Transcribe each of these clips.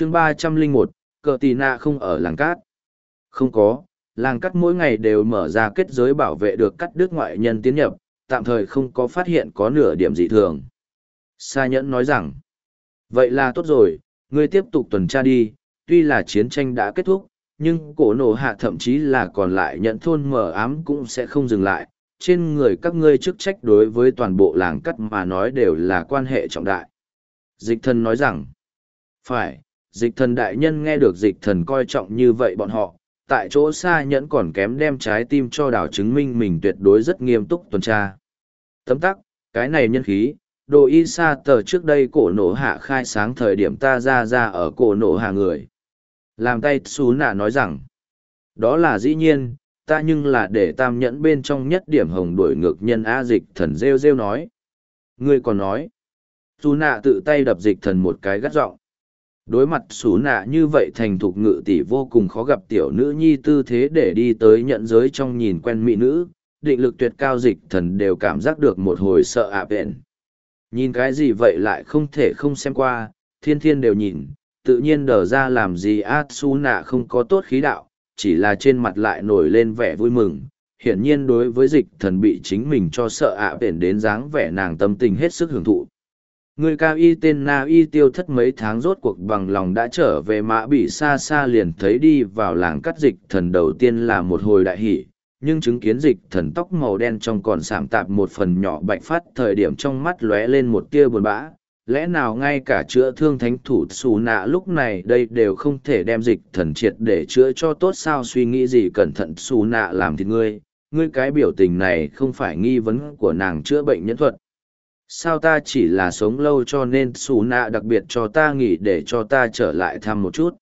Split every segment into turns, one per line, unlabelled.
chương ba trăm linh một, cờ tì nạ không ở làng cát. Không có, làng cắt mỗi ngày đều mở ra kết giới bảo vệ được cắt đứt ngoại nhân tiến nhập, tạm thời không có phát hiện có nửa điểm dị thường. Sa nhẫn nói rằng, vậy là tốt rồi, ngươi tiếp tục tuần tra đi, tuy là chiến tranh đã kết thúc, nhưng cổ nổ hạ thậm chí là còn lại nhận thôn mờ ám cũng sẽ không dừng lại. Trên người các ngươi chức trách đối với toàn bộ làng cắt mà nói đều là quan hệ trọng đại. Dịch thân nói rằng, phải dịch thần đại nhân nghe được dịch thần coi trọng như vậy bọn họ, tại chỗ xa nhẫn còn kém đem trái tim cho đảo chứng minh mình tuyệt đối rất nghiêm túc tuần tra. Tấm tắc, cái này nhân khí, đồ y sa tờ trước đây cổ nổ hạ khai sáng thời điểm ta ra ra ở cổ nổ hạ người. Làm tay xú nạ nói rằng, đó là dĩ nhiên, ta nhưng là để tam nhẫn bên trong nhất điểm hồng đuổi ngược nhân a dịch thần rêu rêu nói. Ngươi còn nói, xú nạ tự tay đập dịch thần một cái gắt giọng đối mặt xú nạ như vậy thành thục ngự tỷ vô cùng khó gặp tiểu nữ nhi tư thế để đi tới nhận giới trong nhìn quen mỹ nữ, định lực tuyệt cao dịch thần đều cảm giác được một hồi sợ ạ à nhìn cái gì vậy lại không thể không xem qua, thiên thiên đều nhìn, tự nhiên đờ ra làm gì a su nạ không có tốt khí đạo, chỉ là trên mặt lại nổi lên vẻ vui mừng. Hiển nhiên đối với dịch thần bị chính mình cho sợ ạ à đến dáng vẻ nàng tâm tình hết sức hưởng thụ người cao y tên na y tiêu thất mấy tháng rốt cuộc bằng lòng đã trở về mã bị xa xa liền thấy đi vào làng cắt dịch thần đầu tiên là một hồi đại hỷ, nhưng chứng kiến dịch thần tóc màu đen trong còn sảm tạp một phần nhỏ bạch phát thời điểm trong mắt lóe lên một tia buồn bã. Lẽ nào ngay cả chữa thương thánh thủ xù nạ lúc này đây đều không thể đem dịch thần triệt để chữa cho tốt sao? Suy nghĩ gì cẩn thận, xù nạ làm thì ngươi. Ngươi cái biểu tình này không phải nghi vấn của nàng chữa bệnh nhân thuật sao ta chỉ là sống lâu cho nên xù nạ đặc biệt cho ta nghỉ để cho ta trở lại thăm một chút.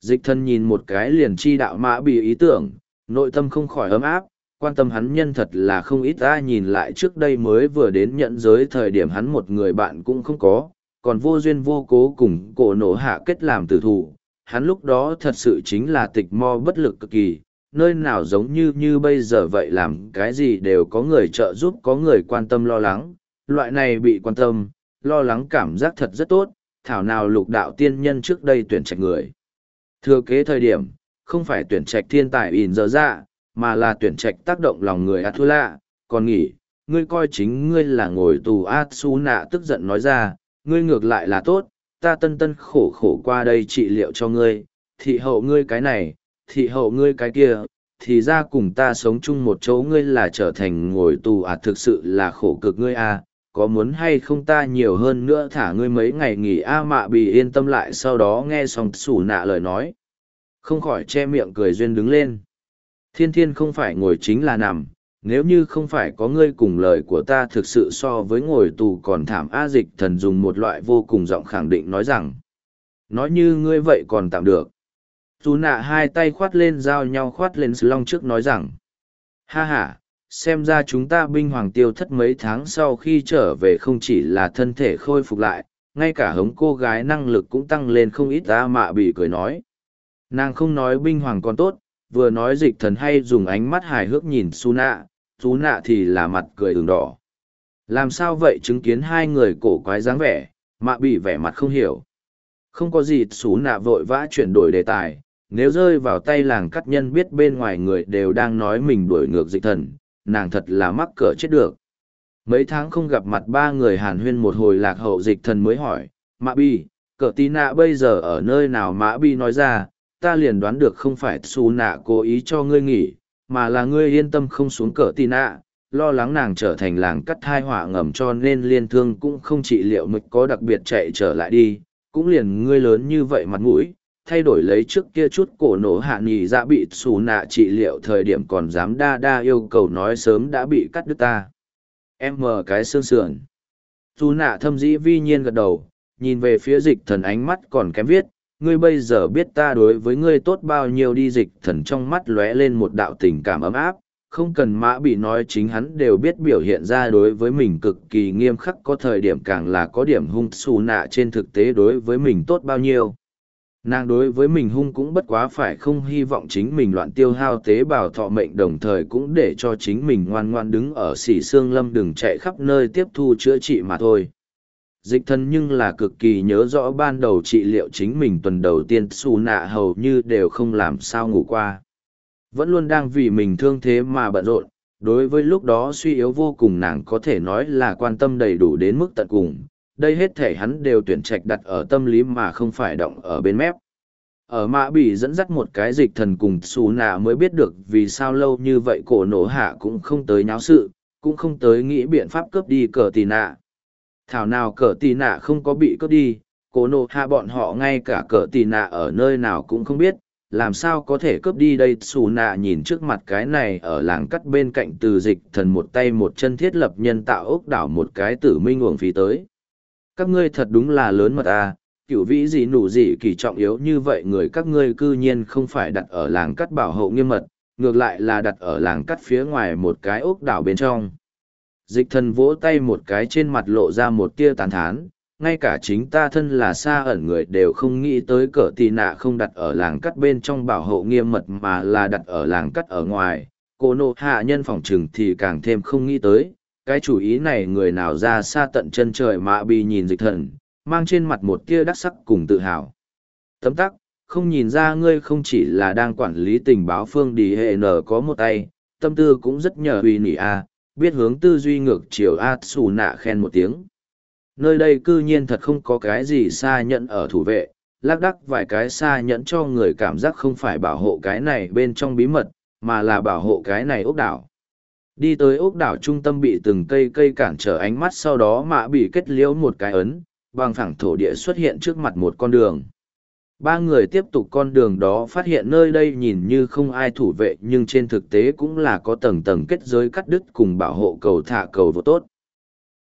Dịch thân nhìn một cái liền chi đạo mã bị ý tưởng, nội tâm không khỏi ấm áp, quan tâm hắn nhân thật là không ít ta nhìn lại trước đây mới vừa đến nhận giới thời điểm hắn một người bạn cũng không có, còn vô duyên vô cố cùng cổ nổ hạ kết làm tử thủ. Hắn lúc đó thật sự chính là tịch mo bất lực cực kỳ, nơi nào giống như như bây giờ vậy làm cái gì đều có người trợ giúp, có người quan tâm lo lắng loại này bị quan tâm, lo lắng cảm giác thật rất tốt, thảo nào lục đạo tiên nhân trước đây tuyển trạch người. Thừa kế thời điểm, không phải tuyển trạch thiên tài ỉn dở ra, mà là tuyển trạch tác động lòng người Atula. còn nghĩ, ngươi coi chính ngươi là ngồi tù Atsuna tức giận nói ra, ngươi ngược lại là tốt, ta tân tân khổ khổ qua đây trị liệu cho ngươi, thị hậu ngươi cái này, thị hậu ngươi cái kia, thì ra cùng ta sống chung một chỗ ngươi là trở thành ngồi tù à thực sự là khổ cực ngươi à, có muốn hay không ta nhiều hơn nữa thả ngươi mấy ngày nghỉ a mạ bị yên tâm lại sau đó nghe xong xù nạ lời nói. Không khỏi che miệng cười duyên đứng lên. Thiên thiên không phải ngồi chính là nằm, nếu như không phải có ngươi cùng lời của ta thực sự so với ngồi tù còn thảm a dịch thần dùng một loại vô cùng giọng khẳng định nói rằng, nói như ngươi vậy còn tạm được. Dù nạ hai tay khoát lên giao nhau khoát lên sứ long trước nói rằng, ha h a xem ra chúng ta binh hoàng tiêu thất mấy tháng sau khi trở về không chỉ là thân thể khôi phục lại, ngay cả hống cô gái năng lực cũng tăng lên không ít ta mạ bị cười nói. Nàng không nói binh hoàng còn tốt, vừa nói dịch thần hay dùng ánh mắt hài hước nhìn su nạ su nạ thì là mặt cười ửng đỏ. Làm sao vậy chứng kiến hai người cổ quái dáng vẻ, mạ bị vẻ mặt không hiểu. Không có gì, su nạ vội vã chuyển đổi đề tài, nếu rơi vào tay làng cắt nhân biết bên ngoài người đều đang nói mình đuổi ngược dịch thần nàng thật là mắc cỡ chết được. Mấy tháng không gặp mặt ba người hàn huyên một hồi lạc hậu dịch thần mới hỏi, Mã Bi, cờ tí nạ bây giờ ở nơi nào Mã Bi nói ra, ta liền đoán được không phải xù nạ cố ý cho ngươi nghỉ, mà là ngươi yên tâm không xuống cờ tí nạ, lo lắng nàng trở thành làng cắt thai hỏa ngầm cho nên liên thương cũng không trị liệu mực có đặc biệt chạy trở lại đi, cũng liền ngươi lớn như vậy mặt mũi, thay đổi lấy trước kia chút cổ nổ hạ nghỉ dạ bị xù nạ trị liệu thời điểm còn dám đa đa yêu cầu nói sớm đã bị cắt đứt ta. Em mờ cái xương sườn. Dù nạ thâm dĩ vi nhiên gật đầu, nhìn về phía dịch thần ánh mắt còn kém viết, ngươi bây giờ biết ta đối với ngươi tốt bao nhiêu đi. Dịch thần trong mắt lóe lên một đạo tình cảm ấm áp, không cần mã bị nói chính hắn đều biết biểu hiện ra đối với mình cực kỳ nghiêm khắc, có thời điểm càng là có điểm hung xù nạ trên thực tế đối với mình tốt bao nhiêu nàng đối với mình hung cũng bất quá phải không hy vọng chính mình loạn tiêu hao tế bào thọ mệnh đồng thời cũng để cho chính mình ngoan ngoan đứng ở xỉ xương lâm đừng chạy khắp nơi tiếp thu chữa trị mà thôi. Dịch thân nhưng là cực kỳ nhớ rõ ban đầu trị liệu chính mình tuần đầu tiên xù nạ hầu như đều không làm sao ngủ qua. Vẫn luôn đang vì mình thương thế mà bận rộn, đối với lúc đó suy yếu vô cùng nàng có thể nói là quan tâm đầy đủ đến mức tận cùng đây hết thể hắn đều tuyển trạch đặt ở tâm lý mà không phải động ở bên mép. Ở mã bị dẫn dắt một cái dịch thần cùng xù nạ mới biết được vì sao lâu như vậy cổ nổ hạ cũng không tới nháo sự, cũng không tới nghĩ biện pháp cướp đi cờ tì nạ. Thảo nào cờ tì nạ không có bị cướp đi, cổ nổ hạ bọn họ ngay cả cờ tì nạ ở nơi nào cũng không biết, làm sao có thể cướp đi đây? Xù nạ nhìn trước mặt cái này ở làng cắt bên cạnh từ dịch thần một tay một chân thiết lập nhân tạo ốc đảo một cái tử minh uổng phí tới các ngươi thật đúng là lớn mật à cựu vĩ gì nụ gì kỳ trọng yếu như vậy người các ngươi cư nhiên không phải đặt ở làng cắt bảo hộ nghiêm mật, ngược lại là đặt ở làng cắt phía ngoài một cái ốc đảo bên trong. Dịch thần vỗ tay một cái trên mặt lộ ra một tia tàn thán, ngay cả chính ta thân là xa ẩn người đều không nghĩ tới cỡ tì nạ không đặt ở làng cắt bên trong bảo hộ nghiêm mật mà là đặt ở làng cắt ở ngoài. Cô nộ hạ nhân phòng trừng thì càng thêm không nghĩ tới cái chủ ý này người nào ra xa tận chân trời mạ bị nhìn dịch thần, mang trên mặt một tia đắc sắc cùng tự hào. Tấm tắc, không nhìn ra ngươi không chỉ là đang quản lý tình báo phương đi hệ nở có một tay, tâm tư cũng rất nhờ uy nỉ a, biết hướng tư duy ngược chiều a xù nạ khen một tiếng. Nơi đây cư nhiên thật không có cái gì xa nhận ở thủ vệ, lác đắc vài cái xa nhẫn cho người cảm giác không phải bảo hộ cái này bên trong bí mật, mà là bảo hộ cái này ốc đảo đi tới ốc đảo trung tâm bị từng cây cây cản trở ánh mắt sau đó mạ bị kết liễu một cái ấn, bằng phẳng thổ địa xuất hiện trước mặt một con đường. Ba người tiếp tục con đường đó phát hiện nơi đây nhìn như không ai thủ vệ nhưng trên thực tế cũng là có tầng tầng kết giới cắt đứt cùng bảo hộ cầu thả cầu vô tốt.